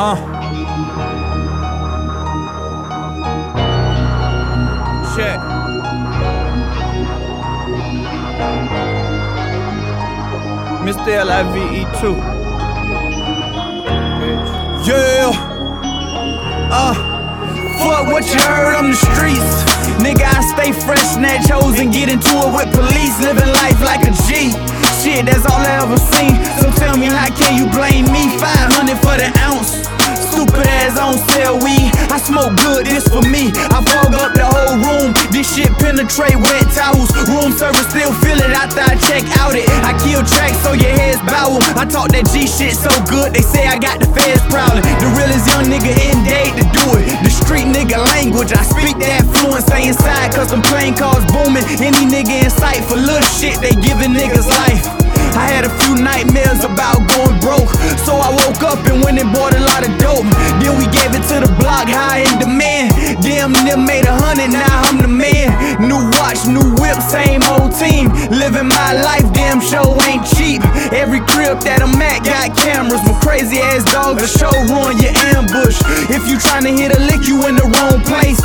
Uh. Shit. Mr. L-I-V-E 2. Yeah. Uh. Fuck what you heard on the streets. Nigga, I stay fresh, snatch hoes and get into it with police. Living That's all I ever seen. So tell me, how can you blame me? 500 for the ounce. Stupid ass on sale weed. I smoke good, this for me. I fog up the whole room. This shit penetrate wet towels. Room service still feel it after I check out it. I kill tracks so your head's bowel. I talk that G shit so good, they say I got the feds prowling. The realest young nigga in date to do it. The street nigga language, I speak that fluent. Stay inside cause I'm playing cars booming. Any nigga in sight for little shit, they giving niggas life. I had a few nightmares about going broke. So I woke up and went and bought a lot of dope. Then we gave it to the block, high in demand. Damn near made a hundred, now I'm the man. New watch, new whip, same old team. Living my life, damn show ain't cheap. Every crib that I'm at got cameras. My crazy ass dog, the show ruin your ambush. If you tryna hit a lick, you in the wrong place.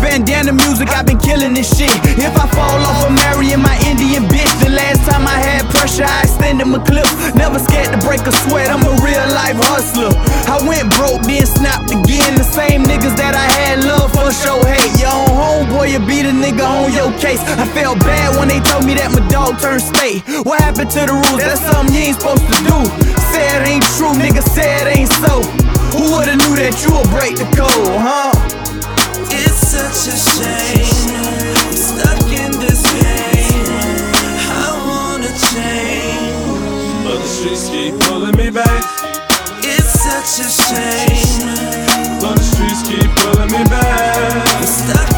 Bandana music, I've been killing this shit. If I fall off, I'm marrying my Indian bitch. The last time I had pressure, I extended my clip. Never scared to break a sweat, I'm a real life hustler. I went broke, then snapped again. The same niggas that I had love for show hate. Your own homeboy, you beat a nigga on your case. I felt bad when they told me that my dog turned state. What happened to the rules? That's something you ain't supposed to do. Said ain't true, nigga said ain't so. Who would've knew that you would break the code, huh? It's such a shame. I'm stuck in this game. I wanna change. But the streets keep pulling me back. It's such a shame. But the streets keep pulling me back. I'm stuck